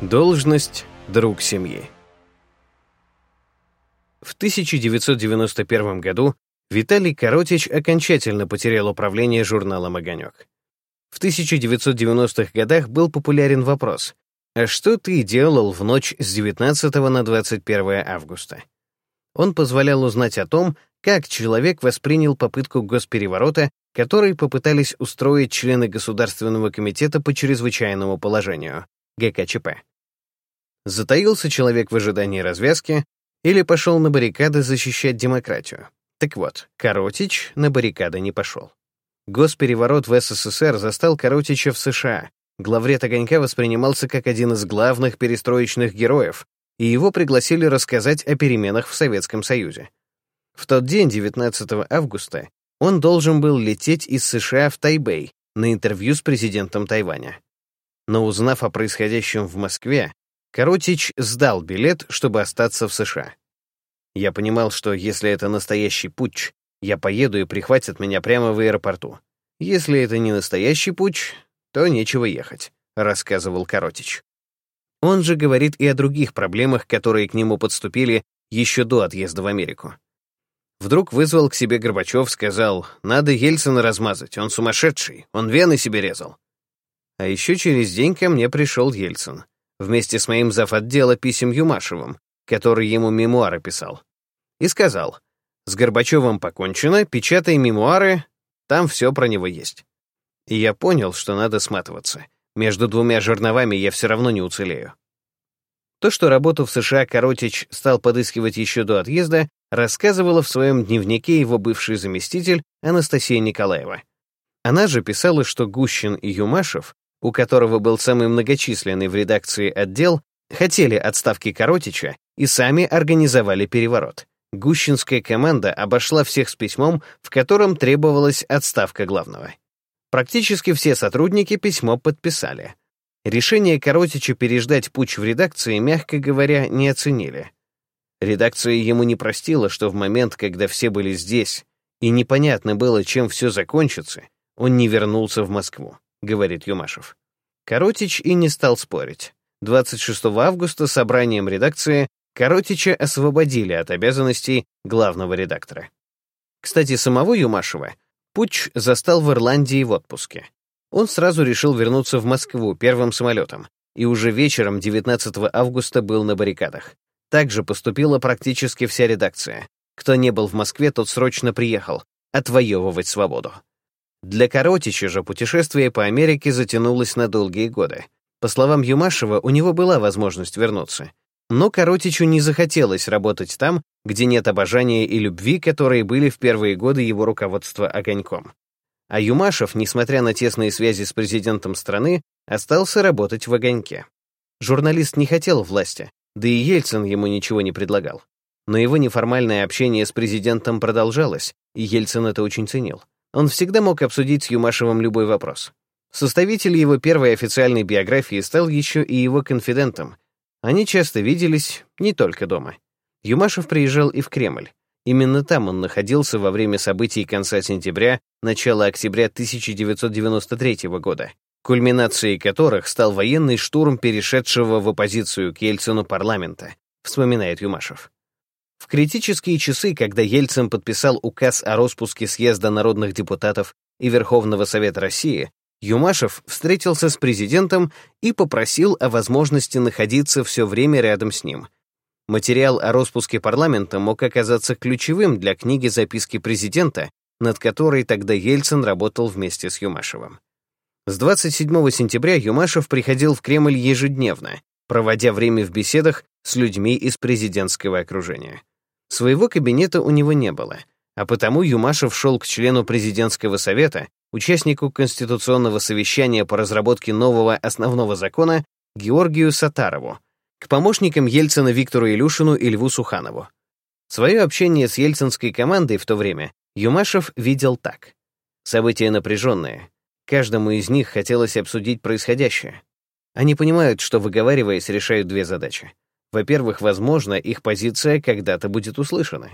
Должность друг семьи. В 1991 году Виталий Коротич окончательно потерял управление журналом «Огонек». В 1990-х годах был популярен вопрос «А что ты делал в ночь с 19 на 21 августа?» Он позволял узнать о том, как человек воспринял попытку госпереворота, который попытались устроить члены Государственного комитета по чрезвычайному положению, ГКЧП. Затаился человек в ожидании развязки или пошел на баррикады защищать демократию. Так вот, Коротич на баррикады не пошел. Госпереворот в СССР застал Коротича в США. Главред «Огонька» воспринимался как один из главных перестроечных героев, и его пригласили рассказать о переменах в Советском Союзе. В тот день, 19 августа, он должен был лететь из США в Тайбэй на интервью с президентом Тайваня. Но узнав о происходящем в Москве, Коротич сдал билет, чтобы остаться в США. Я понимал, что если это настоящий путч, я поеду и прихватят меня прямо в аэропорту. Если это не настоящий путч, то нечего ехать, рассказывал Коротич. Он же говорит и о других проблемах, которые к нему подступили еще до отъезда в Америку. Вдруг вызвал к себе Горбачев, сказал, «Надо Ельцина размазать, он сумасшедший, он вены себе резал». А еще через день ко мне пришел Ельцин вместе с моим завотдела писем Юмашевым, который ему мемуары писал, и сказал, «С Горбачевым покончено, печатай мемуары, там все про него есть». И я понял, что надо сматываться. Между двумя жерновами я все равно не уцелею. То, что работу в США Коротич стал подыскивать еще до отъезда, рассказывала в своем дневнике его бывший заместитель Анастасия Николаева. Она же писала, что Гущин и Юмашев у которого был самый многочисленный в редакции отдел, хотели отставки Коротича и сами организовали переворот. Гущинская команда обошла всех с письмом, в котором требовалась отставка главного. Практически все сотрудники письмо подписали. Решение Коротича переждать путь в редакции, мягко говоря, не оценили. Редакция ему не простила, что в момент, когда все были здесь, и непонятно было, чем все закончится, он не вернулся в Москву. — говорит Юмашев. Коротич и не стал спорить. 26 августа собранием редакции Коротича освободили от обязанностей главного редактора. Кстати, самого Юмашева Путч застал в Ирландии в отпуске. Он сразу решил вернуться в Москву первым самолетом и уже вечером 19 августа был на баррикадах. Также поступила практически вся редакция. Кто не был в Москве, тот срочно приехал отвоевывать свободу. Для Коротича же путешествие по Америке затянулось на долгие годы. По словам Юмашева, у него была возможность вернуться. Но Коротичу не захотелось работать там, где нет обожания и любви, которые были в первые годы его руководства огоньком. А Юмашев, несмотря на тесные связи с президентом страны, остался работать в огоньке. Журналист не хотел власти, да и Ельцин ему ничего не предлагал. Но его неформальное общение с президентом продолжалось, и Ельцин это очень ценил. Он всегда мог обсудить с Юмашевым любой вопрос. Составитель его первой официальной биографии стал еще и его конфидентом. Они часто виделись, не только дома. Юмашев приезжал и в Кремль. Именно там он находился во время событий конца сентября, начала октября 1993 года, кульминацией которых стал военный штурм перешедшего в оппозицию к Ельцину парламента, вспоминает Юмашев. В критические часы, когда Ельцин подписал указ о распуске съезда народных депутатов и Верховного Совета России, Юмашев встретился с президентом и попросил о возможности находиться все время рядом с ним. Материал о распуске парламента мог оказаться ключевым для книги «Записки президента», над которой тогда Ельцин работал вместе с Юмашевым. С 27 сентября Юмашев приходил в Кремль ежедневно, проводя время в беседах с людьми из президентского окружения. Своего кабинета у него не было, а потому Юмашев шел к члену президентского совета, участнику конституционного совещания по разработке нового основного закона Георгию Сатарову, к помощникам Ельцина Виктору Илюшину и Льву Суханову. Свое общение с ельцинской командой в то время Юмашев видел так. События напряженные. Каждому из них хотелось обсудить происходящее. Они понимают, что, выговариваясь, решают две задачи. Во-первых, возможно, их позиция когда-то будет услышана.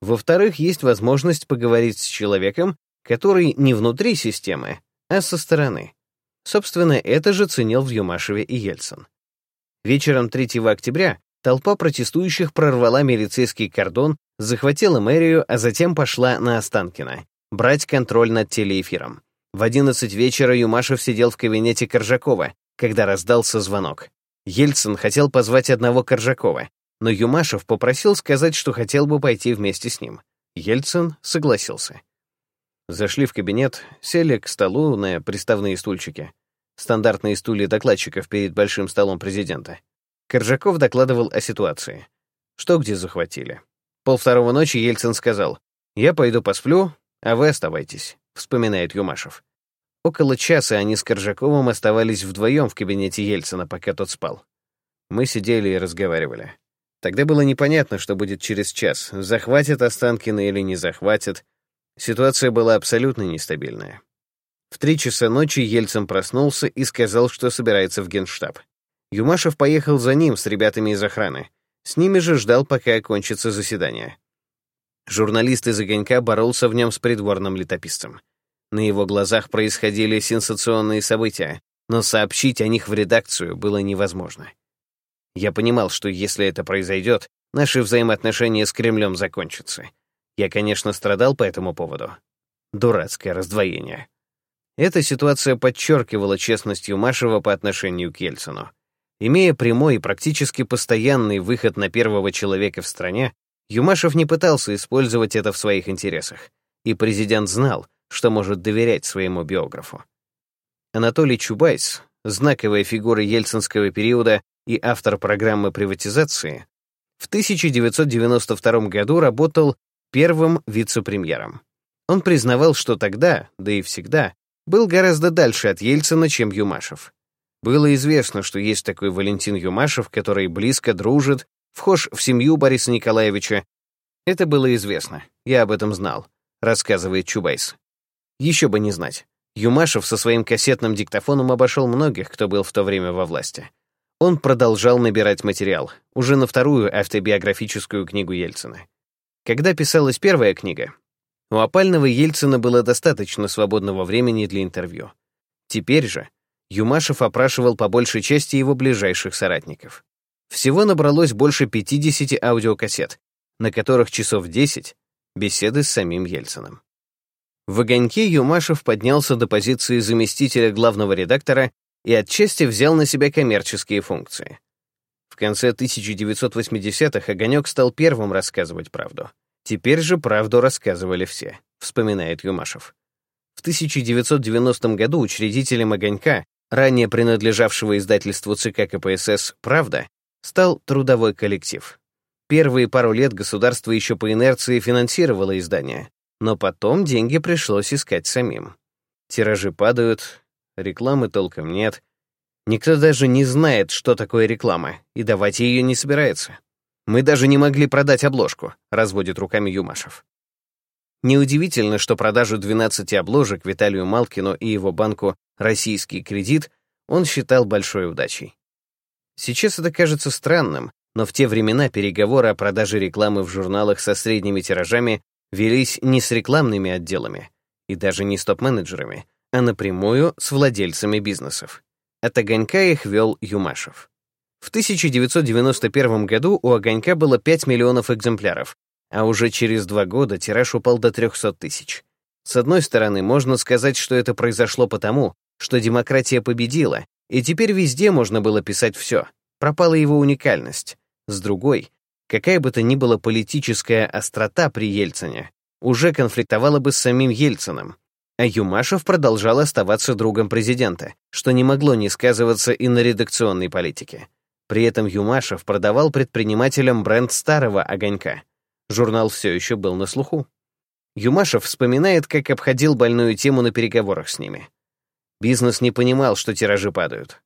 Во-вторых, есть возможность поговорить с человеком, который не внутри системы, а со стороны. Собственно, это же ценил в Юмашеве и Ельцин. Вечером 3 октября толпа протестующих прорвала милицейский кордон, захватила мэрию, а затем пошла на Останкино, брать контроль над телеэфиром. В 11 вечера Юмашев сидел в кабинете Коржакова, когда раздался звонок. Ельцин хотел позвать одного Коржакова, но Юмашев попросил сказать, что хотел бы пойти вместе с ним. Ельцин согласился. Зашли в кабинет, сели к столу на приставные стульчики. Стандартные стулья докладчиков перед большим столом президента. Коржаков докладывал о ситуации. Что где захватили. Полвторого ночи Ельцин сказал, «Я пойду посплю, а вы оставайтесь», — вспоминает Юмашев. Около часа они с Коржаковым оставались вдвоем в кабинете Ельцина, пока тот спал. Мы сидели и разговаривали. Тогда было непонятно, что будет через час, захватят Останкина или не захватят. Ситуация была абсолютно нестабильная. В три часа ночи Ельцин проснулся и сказал, что собирается в генштаб. Юмашев поехал за ним с ребятами из охраны. С ними же ждал, пока окончится заседание. Журналист из «Огонька» боролся в нем с придворным летописцем. На его глазах происходили сенсационные события, но сообщить о них в редакцию было невозможно. Я понимал, что если это произойдет, наши взаимоотношения с Кремлем закончатся. Я, конечно, страдал по этому поводу. Дурацкое раздвоение. Эта ситуация подчеркивала честность Юмашева по отношению к Ельцину. Имея прямой и практически постоянный выход на первого человека в стране, Юмашев не пытался использовать это в своих интересах, и президент знал, что может доверять своему биографу. Анатолий Чубайс, знаковая фигура ельцинского периода и автор программы приватизации, в 1992 году работал первым вице-премьером. Он признавал, что тогда, да и всегда, был гораздо дальше от Ельцина, чем Юмашев. Было известно, что есть такой Валентин Юмашев, который близко дружит, вхож в семью Бориса Николаевича. Это было известно, я об этом знал, рассказывает Чубайс. Еще бы не знать. Юмашев со своим кассетным диктофоном обошел многих, кто был в то время во власти. Он продолжал набирать материал, уже на вторую автобиографическую книгу Ельцина. Когда писалась первая книга, у опального Ельцина было достаточно свободного времени для интервью. Теперь же Юмашев опрашивал по большей части его ближайших соратников. Всего набралось больше 50 аудиокассет, на которых часов 10 беседы с самим Ельциным. В «Огоньке» Юмашев поднялся до позиции заместителя главного редактора и отчасти взял на себя коммерческие функции. В конце 1980-х «Огонек» стал первым рассказывать правду. Теперь же правду рассказывали все, вспоминает Юмашев. В 1990 году учредителем «Огонька» ранее принадлежавшего издательству ЦК КПСС «Правда», стал трудовой коллектив. Первые пару лет государство еще по инерции финансировало издание, но потом деньги пришлось искать самим. Тиражи падают, рекламы толком нет. Никто даже не знает, что такое реклама, и давать ее не собирается. Мы даже не могли продать обложку, разводит руками Юмашев. Неудивительно, что продажу 12 обложек Виталию Малкину и его банку «Российский кредит» он считал большой удачей. Сейчас это кажется странным, но в те времена переговоры о продаже рекламы в журналах со средними тиражами велись не с рекламными отделами и даже не с топ-менеджерами, а напрямую с владельцами бизнесов. От «Огонька» их вел Юмашев. В 1991 году у «Огонька» было 5 миллионов экземпляров, а уже через два года тираж упал до 300 тысяч. С одной стороны, можно сказать, что это произошло потому, что демократия победила, и теперь везде можно было писать все. Пропала его уникальность. С другой, какая бы то ни была политическая острота при Ельцине, уже конфликтовала бы с самим Ельциным. А Юмашев продолжал оставаться другом президента, что не могло не сказываться и на редакционной политике. При этом Юмашев продавал предпринимателям бренд старого «Огонька», Журнал все еще был на слуху. Юмашев вспоминает, как обходил больную тему на переговорах с ними. Бизнес не понимал, что тиражи падают.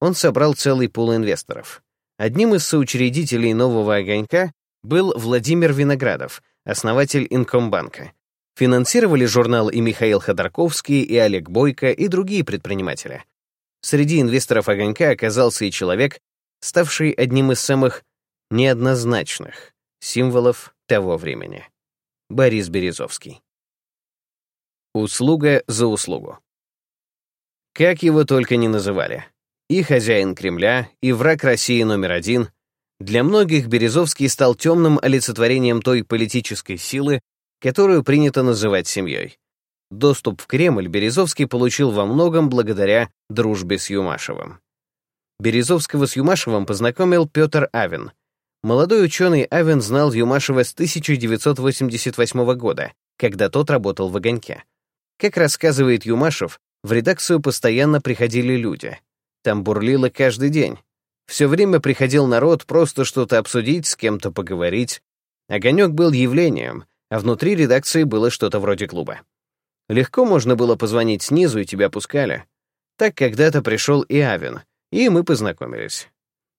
Он собрал целый пул инвесторов. Одним из соучредителей нового «Огонька» был Владимир Виноградов, основатель Инкомбанка. Финансировали журнал и Михаил Ходорковский, и Олег Бойко, и другие предприниматели. Среди инвесторов «Огонька» оказался и человек, ставший одним из самых неоднозначных символов того времени. Борис Березовский. Услуга за услугу. Как его только не называли. И хозяин Кремля, и враг России номер один. Для многих Березовский стал темным олицетворением той политической силы, которую принято называть семьей. Доступ в Кремль Березовский получил во многом благодаря дружбе с Юмашевым. Березовского с Юмашевым познакомил Петр Авен. Молодой ученый Авен знал Юмашева с 1988 года, когда тот работал в «Огоньке». Как рассказывает Юмашев, в редакцию постоянно приходили люди. Там бурлило каждый день. Все время приходил народ просто что-то обсудить, с кем-то поговорить. Огонек был явлением, а внутри редакции было что-то вроде клуба. Легко можно было позвонить снизу, и тебя пускали. Так когда-то пришел и Авен, и мы познакомились.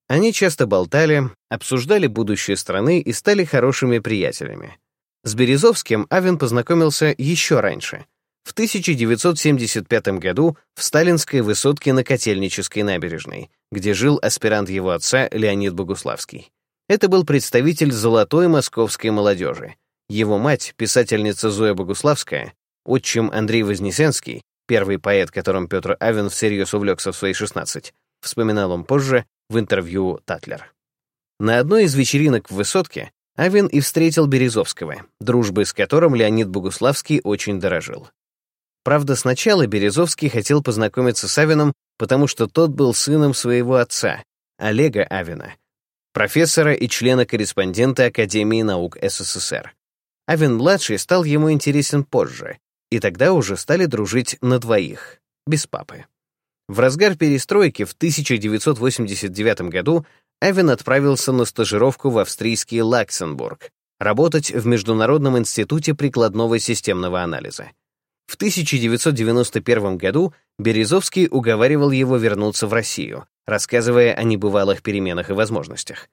Они часто болтали, обсуждали будущее страны и стали хорошими приятелями. С Березовским Авен познакомился еще раньше, в 1975 году в сталинской высотке на Котельнической набережной, где жил аспирант его отца Леонид Богуславский. Это был представитель золотой московской молодежи. Его мать, писательница Зоя Богуславская, отчим Андрей Вознесенский, первый поэт, которым Петр Авен всерьез увлекся в свои 16, вспоминал он позже в интервью Татлер. На одной из вечеринок в Высотке Авен и встретил Березовского, дружбы с которым Леонид Богуславский очень дорожил. Правда, сначала Березовский хотел познакомиться с Авином, потому что тот был сыном своего отца, Олега Авина, профессора и члена-корреспондента Академии наук СССР. Авин-младший стал ему интересен позже, и тогда уже стали дружить на двоих, без папы. В разгар перестройки в 1989 году Эвен отправился на стажировку в австрийский Лаксембург, работать в Международном институте прикладного системного анализа. В 1991 году Березовский уговаривал его вернуться в Россию, рассказывая о небывалых переменах и возможностях.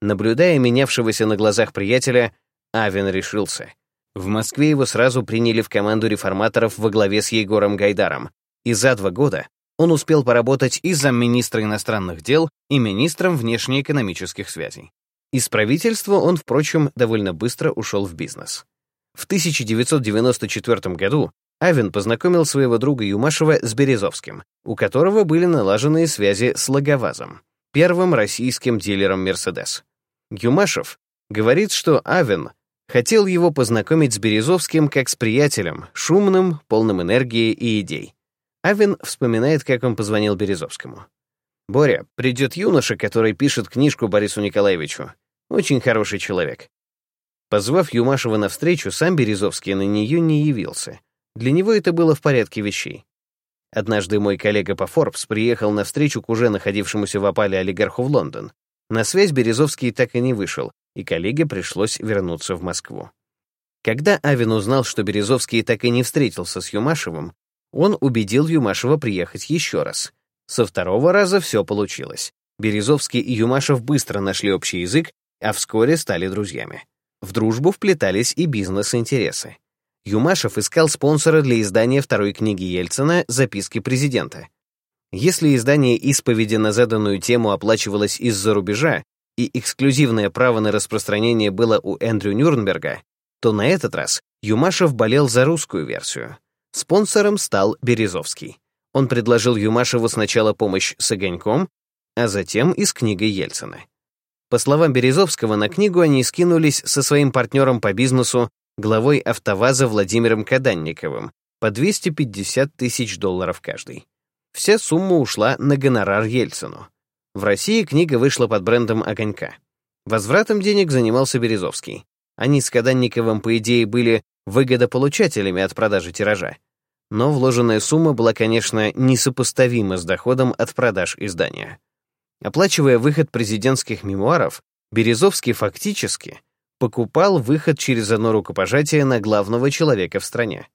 Наблюдая менявшегося на глазах приятеля, Авен решился. В Москве его сразу приняли в команду реформаторов во главе с Егором Гайдаром, и за два года он успел поработать и замминистра иностранных дел, и министром внешнеэкономических связей. Из правительства он, впрочем, довольно быстро ушел в бизнес. В 1994 году Авен познакомил своего друга Юмашева с Березовским, у которого были налаженные связи с Логовазом, первым российским дилером «Мерседес». Юмашев говорит, что Авен хотел его познакомить с Березовским как с приятелем, шумным, полным энергии и идей. Авен вспоминает, как он позвонил Березовскому. «Боря, придет юноша, который пишет книжку Борису Николаевичу. Очень хороший человек». Позвав Юмашева навстречу, сам Березовский на нее не явился. Для него это было в порядке вещей. Однажды мой коллега по Forbes приехал на встречу к уже находившемуся в опале олигарху в Лондон. На связь Березовский так и не вышел, и коллеге пришлось вернуться в Москву. Когда Авен узнал, что Березовский так и не встретился с Юмашевым, он убедил Юмашева приехать еще раз. Со второго раза все получилось. Березовский и Юмашев быстро нашли общий язык, а вскоре стали друзьями. В дружбу вплетались и бизнес-интересы. Юмашев искал спонсора для издания второй книги Ельцина «Записки президента». Если издание исповеди на заданную тему оплачивалось из-за рубежа, и эксклюзивное право на распространение было у Эндрю Нюрнберга, то на этот раз Юмашев болел за русскую версию. Спонсором стал Березовский. Он предложил Юмашеву сначала помощь с огоньком, а затем и с книгой Ельцина. По словам Березовского, на книгу они скинулись со своим партнером по бизнесу, главой «АвтоВАЗа» Владимиром Каданниковым, по 250 тысяч долларов каждый. Вся сумма ушла на гонорар Ельцину. В России книга вышла под брендом «Огонька». Возвратом денег занимался Березовский. Они с Каданниковым, по идее, были выгодополучателями от продажи тиража. Но вложенная сумма была, конечно, несопоставима с доходом от продаж издания. Оплачивая выход президентских мемуаров, Березовский фактически покупал выход через одно рукопожатие на главного человека в стране.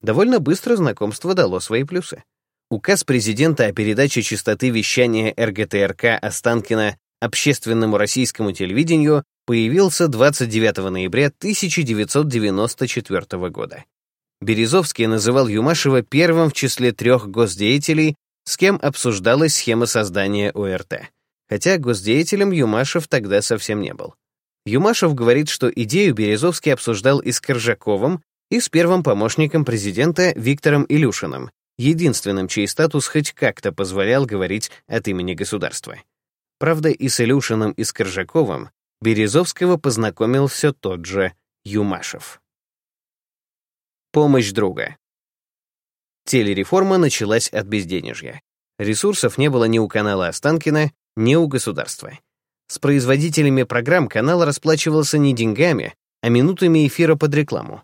Довольно быстро знакомство дало свои плюсы. Указ президента о передаче частоты вещания РГТРК Останкина общественному российскому телевидению появился 29 ноября 1994 года. Березовский называл Юмашева первым в числе трех госдеятелей, с кем обсуждалась схема создания ОРТ. Хотя госдеятелем Юмашев тогда совсем не был. Юмашев говорит, что идею Березовский обсуждал и с Коржаковым, и с первым помощником президента Виктором Илюшиным, единственным, чей статус хоть как-то позволял говорить от имени государства. Правда, и с Илюшиным, и с Коржаковым Березовского познакомил все тот же Юмашев. Помощь друга. Телереформа началась от безденежья. Ресурсов не было ни у канала Останкина, ни у государства. С производителями программ канал расплачивался не деньгами, а минутами эфира под рекламу.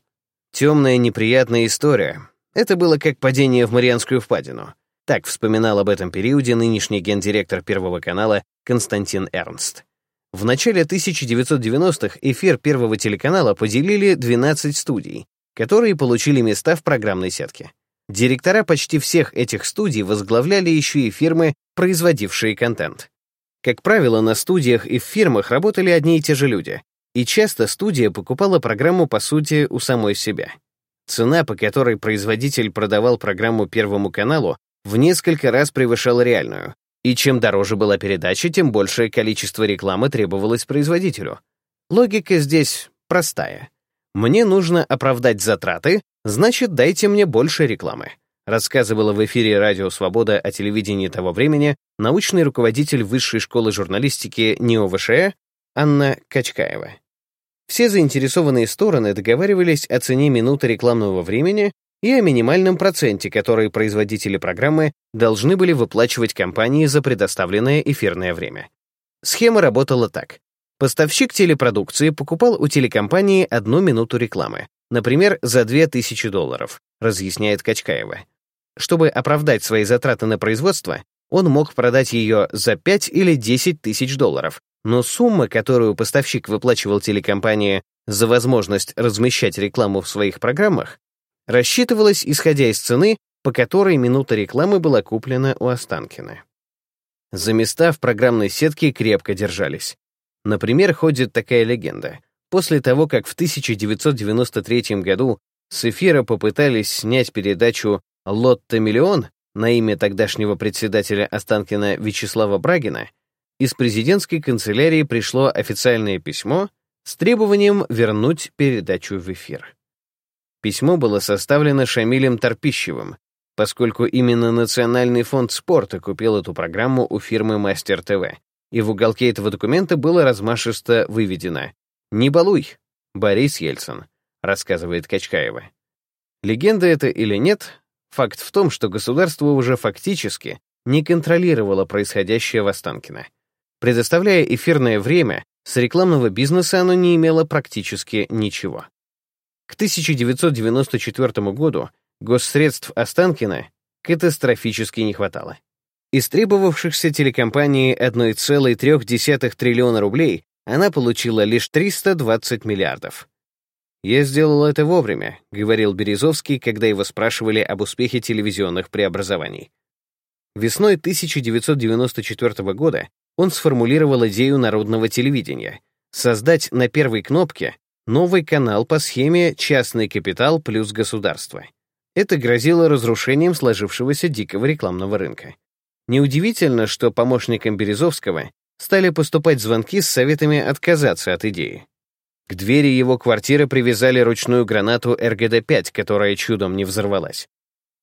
Темная неприятная история. Это было как падение в Марианскую впадину. Так вспоминал об этом периоде нынешний гендиректор Первого канала Константин Эрнст. В начале 1990-х эфир Первого телеканала поделили 12 студий, которые получили места в программной сетке. Директора почти всех этих студий возглавляли еще и фирмы, производившие контент. Как правило, на студиях и в фирмах работали одни и те же люди, и часто студия покупала программу, по сути, у самой себя. Цена, по которой производитель продавал программу Первому каналу, в несколько раз превышала реальную, и чем дороже была передача, тем большее количество рекламы требовалось производителю. Логика здесь простая. Мне нужно оправдать затраты, значит, дайте мне больше рекламы. Рассказывала в эфире «Радио Свобода» о телевидении того времени научный руководитель Высшей школы журналистики НИОВШ Анна Качкаева. Все заинтересованные стороны договаривались о цене минуты рекламного времени и о минимальном проценте, который производители программы должны были выплачивать компании за предоставленное эфирное время. Схема работала так. Поставщик телепродукции покупал у телекомпании одну минуту рекламы, например, за 2000 долларов, разъясняет Качкаева. Чтобы оправдать свои затраты на производство, он мог продать ее за 5 или 10 тысяч долларов, но сумма, которую поставщик выплачивал телекомпании за возможность размещать рекламу в своих программах, рассчитывалась исходя из цены, по которой минута рекламы была куплена у Останкина. За места в программной сетке крепко держались. Например, ходит такая легенда. После того, как в 1993 году с эфира попытались снять передачу «Лотто миллион» на имя тогдашнего председателя Останкина Вячеслава Брагина, из президентской канцелярии пришло официальное письмо с требованием вернуть передачу в эфир. Письмо было составлено Шамилем Торпищевым, поскольку именно Национальный фонд спорта купил эту программу у фирмы Мастер ТВ, и в уголке этого документа было размашисто выведено «Не балуй, Борис Ельцин», рассказывает Качкаева. Легенда это или нет, факт в том, что государство уже фактически не контролировало происходящее в Останкино. Предоставляя эфирное время, с рекламного бизнеса оно не имело практически ничего. К 1994 году госсредств Останкина катастрофически не хватало. Из требовавшихся телекомпании 1,3 триллиона рублей она получила лишь 320 миллиардов. «Я сделал это вовремя», — говорил Березовский, когда его спрашивали об успехе телевизионных преобразований. Весной 1994 года он сформулировал идею народного телевидения — создать на первой кнопке новый канал по схеме «частный капитал плюс государство». Это грозило разрушением сложившегося дикого рекламного рынка. Неудивительно, что помощникам Березовского стали поступать звонки с советами отказаться от идеи. К двери его квартиры привязали ручную гранату РГД-5, которая чудом не взорвалась.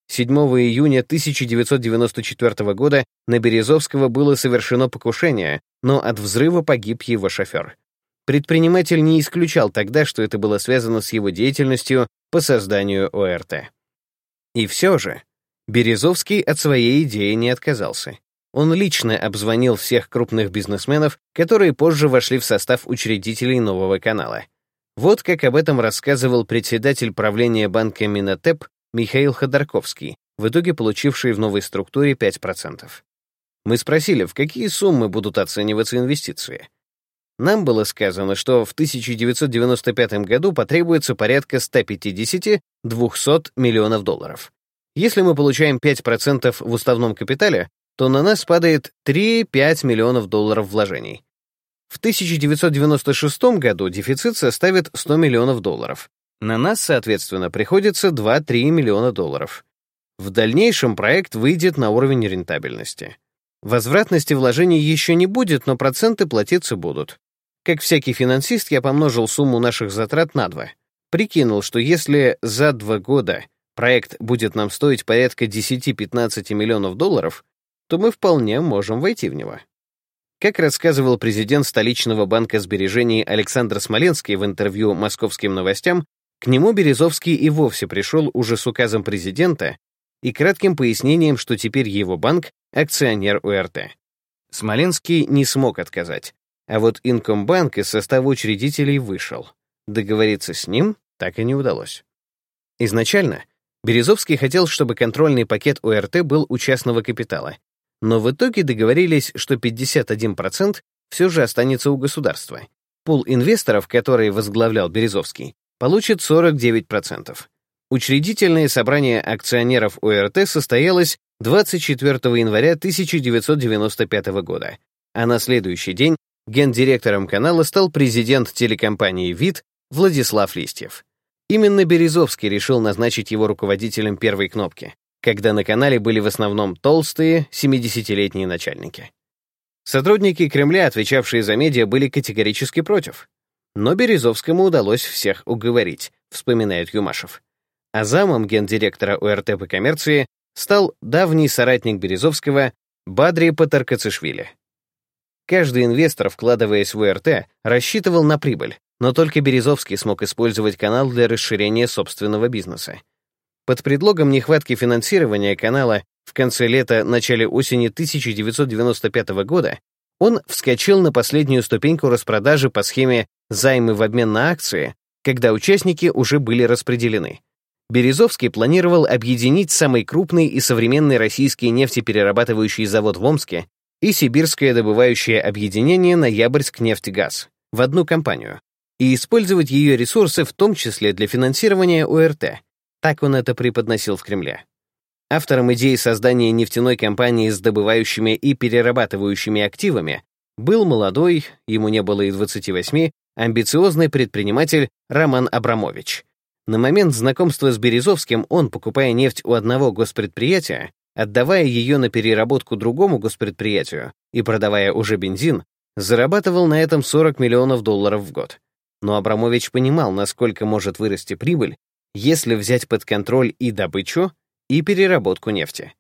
7 июня 1994 года на Березовского было совершено покушение, но от взрыва погиб его шофер. Предприниматель не исключал тогда, что это было связано с его деятельностью по созданию ОРТ. И все же, Березовский от своей идеи не отказался. Он лично обзвонил всех крупных бизнесменов, которые позже вошли в состав учредителей нового канала. Вот как об этом рассказывал председатель правления банка Минотеп Михаил Ходорковский, в итоге получивший в новой структуре 5%. Мы спросили, в какие суммы будут оцениваться инвестиции. Нам было сказано, что в 1995 году потребуется порядка 150-200 миллионов долларов. Если мы получаем 5% в уставном капитале, то на нас падает 3-5 миллионов долларов вложений. В 1996 году дефицит составит 100 миллионов долларов. На нас, соответственно, приходится 2-3 миллиона долларов. В дальнейшем проект выйдет на уровень рентабельности. Возвратности вложений еще не будет, но проценты платиться будут. Как всякий финансист, я помножил сумму наших затрат на 2. Прикинул, что если за два года проект будет нам стоить порядка 10-15 миллионов долларов, то мы вполне можем войти в него. Как рассказывал президент столичного банка сбережений Александр Смоленский в интервью «Московским новостям», к нему Березовский и вовсе пришел уже с указом президента и кратким пояснением, что теперь его банк — акционер УРТ. Смоленский не смог отказать, а вот Инкомбанк из состава учредителей вышел. Договориться с ним так и не удалось. Изначально Березовский хотел, чтобы контрольный пакет УРТ был у частного капитала, но в итоге договорились, что 51% все же останется у государства. Пул инвесторов, который возглавлял Березовский, получит 49%. Учредительное собрание акционеров ОРТ состоялось 24 января 1995 года, а на следующий день гендиректором канала стал президент телекомпании «ВИД» Владислав Листьев. Именно Березовский решил назначить его руководителем первой кнопки, когда на канале были в основном толстые, 70-летние начальники. Сотрудники Кремля, отвечавшие за медиа, были категорически против. Но Березовскому удалось всех уговорить, вспоминает Юмашев. А замом гендиректора УРТ по коммерции стал давний соратник Березовского Бадри Патаркацишвили. Каждый инвестор, вкладываясь в УРТ, рассчитывал на прибыль, но только Березовский смог использовать канал для расширения собственного бизнеса. Под предлогом нехватки финансирования канала в конце лета-начале осени 1995 года он вскочил на последнюю ступеньку распродажи по схеме «займы в обмен на акции», когда участники уже были распределены. Березовский планировал объединить самый крупный и современный российский нефтеперерабатывающий завод в Омске и сибирское добывающее объединение «Ноябрьск-нефтегаз» в одну компанию, и использовать ее ресурсы в том числе для финансирования ОРТ. Так он это преподносил в Кремле. Автором идеи создания нефтяной компании с добывающими и перерабатывающими активами был молодой, ему не было и 28, амбициозный предприниматель Роман Абрамович. На момент знакомства с Березовским он, покупая нефть у одного госпредприятия, отдавая ее на переработку другому госпредприятию и продавая уже бензин, зарабатывал на этом 40 миллионов долларов в год. Но Абрамович понимал, насколько может вырасти прибыль, если взять под контроль и добычу, и переработку нефти.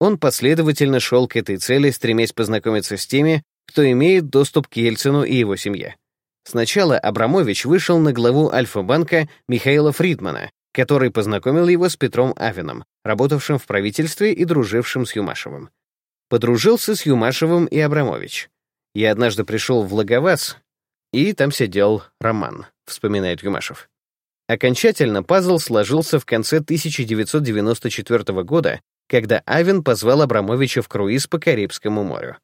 Он последовательно шел к этой цели, стремясь познакомиться с теми, кто имеет доступ к Ельцину и его семье. Сначала Абрамович вышел на главу Альфа-банка Михаила Фридмана, который познакомил его с Петром Авином, работавшим в правительстве и дружившим с Юмашевым. Подружился с Юмашевым и Абрамович. Я однажды пришел в Лаговаз, и там сидел Роман, вспоминает Юмашев. Окончательно пазл сложился в конце 1994 года, когда Авен позвал Абрамовича в круиз по Карибскому морю.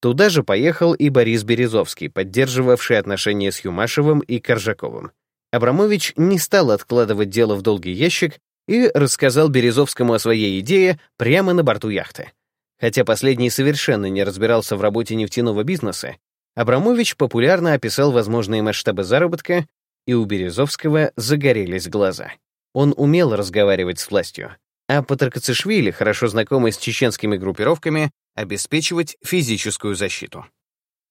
Туда же поехал и Борис Березовский, поддерживавший отношения с Юмашевым и Коржаковым. Абрамович не стал откладывать дело в долгий ящик и рассказал Березовскому о своей идее прямо на борту яхты. Хотя последний совершенно не разбирался в работе нефтяного бизнеса, Абрамович популярно описал возможные масштабы заработка, и у Березовского загорелись глаза. Он умел разговаривать с властью, а Патракацишвили, хорошо знакомый с чеченскими группировками, обеспечивать физическую защиту.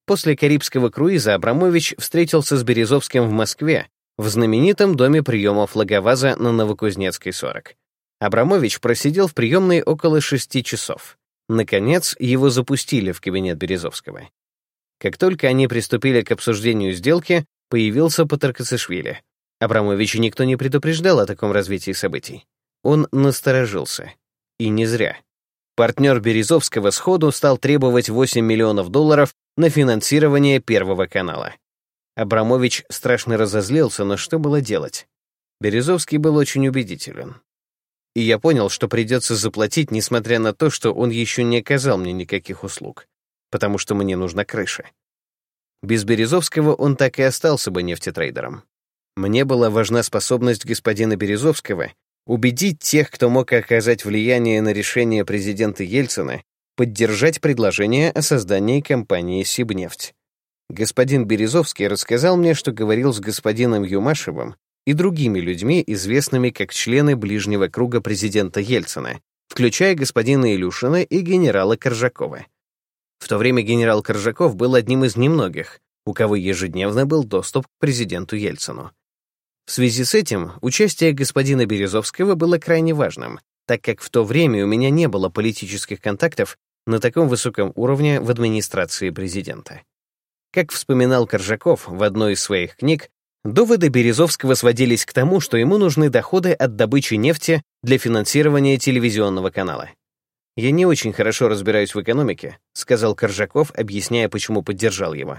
После Карибского круиза Абрамович встретился с Березовским в Москве, в знаменитом доме приемов Лаговаза на Новокузнецкой, 40. Абрамович просидел в приемной около шести часов. Наконец, его запустили в кабинет Березовского. Как только они приступили к обсуждению сделки, появился Патаркасышвили. Абрамовича никто не предупреждал о таком развитии событий. Он насторожился. И не зря. Партнер Березовского сходу стал требовать 8 миллионов долларов на финансирование Первого канала. Абрамович страшно разозлился, но что было делать? Березовский был очень убедителен. И я понял, что придется заплатить, несмотря на то, что он еще не оказал мне никаких услуг, потому что мне нужна крыша. Без Березовского он так и остался бы нефтетрейдером. Мне была важна способность господина Березовского убедить тех, кто мог оказать влияние на решение президента Ельцина, поддержать предложение о создании компании «Сибнефть». Господин Березовский рассказал мне, что говорил с господином Юмашевым и другими людьми, известными как члены ближнего круга президента Ельцина, включая господина Илюшина и генерала Коржакова. В то время генерал Коржаков был одним из немногих, у кого ежедневно был доступ к президенту Ельцину. В связи с этим участие господина Березовского было крайне важным, так как в то время у меня не было политических контактов на таком высоком уровне в администрации президента. Как вспоминал Коржаков в одной из своих книг, доводы Березовского сводились к тому, что ему нужны доходы от добычи нефти для финансирования телевизионного канала. «Я не очень хорошо разбираюсь в экономике», сказал Коржаков, объясняя, почему поддержал его.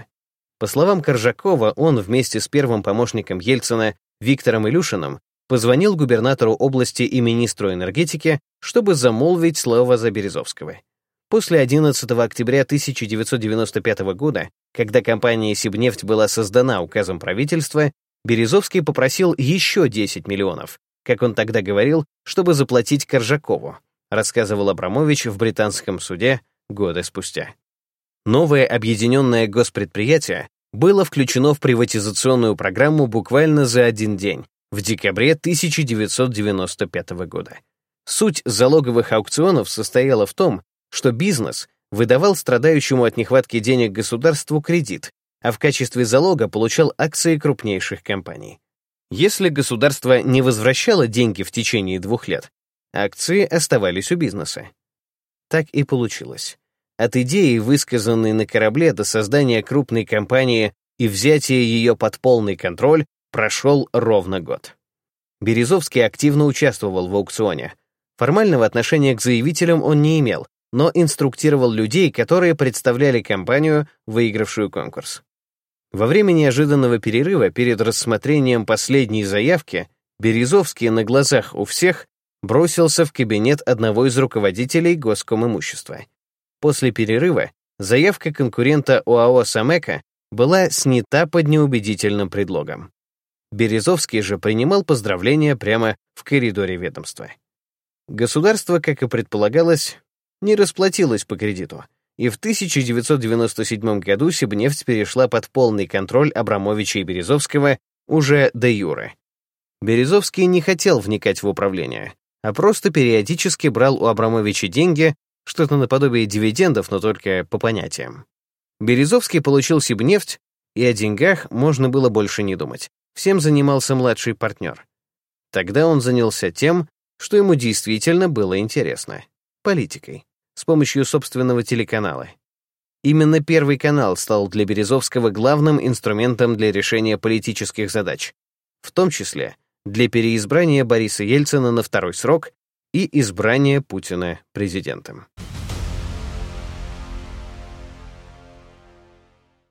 По словам Коржакова, он вместе с первым помощником Ельцина Виктором Илюшиным позвонил губернатору области и министру энергетики, чтобы замолвить слово за Березовского. После 11 октября 1995 года, когда компания «Сибнефть» была создана указом правительства, Березовский попросил еще 10 миллионов, как он тогда говорил, чтобы заплатить Коржакову, рассказывал Абрамович в британском суде годы спустя. Новое объединенное госпредприятие было включено в приватизационную программу буквально за один день, в декабре 1995 года. Суть залоговых аукционов состояла в том, что бизнес выдавал страдающему от нехватки денег государству кредит, а в качестве залога получал акции крупнейших компаний. Если государство не возвращало деньги в течение двух лет, акции оставались у бизнеса. Так и получилось. От идеи, высказанной на корабле, до создания крупной компании и взятия ее под полный контроль, прошел ровно год. Березовский активно участвовал в аукционе. Формального отношения к заявителям он не имел, но инструктировал людей, которые представляли компанию, выигравшую конкурс. Во время неожиданного перерыва перед рассмотрением последней заявки Березовский на глазах у всех бросился в кабинет одного из руководителей госкомимущества. После перерыва заявка конкурента ОАО «Самека» была снята под неубедительным предлогом. Березовский же принимал поздравления прямо в коридоре ведомства. Государство, как и предполагалось, не расплатилась по кредиту, и в 1997 году Сибнефть перешла под полный контроль Абрамовича и Березовского уже до юре. Березовский не хотел вникать в управление, а просто периодически брал у Абрамовича деньги, что-то наподобие дивидендов, но только по понятиям. Березовский получил Сибнефть, и о деньгах можно было больше не думать. Всем занимался младший партнер. Тогда он занялся тем, что ему действительно было интересно — политикой с помощью собственного телеканала. Именно Первый канал стал для Березовского главным инструментом для решения политических задач, в том числе для переизбрания Бориса Ельцина на второй срок и избрания Путина президентом.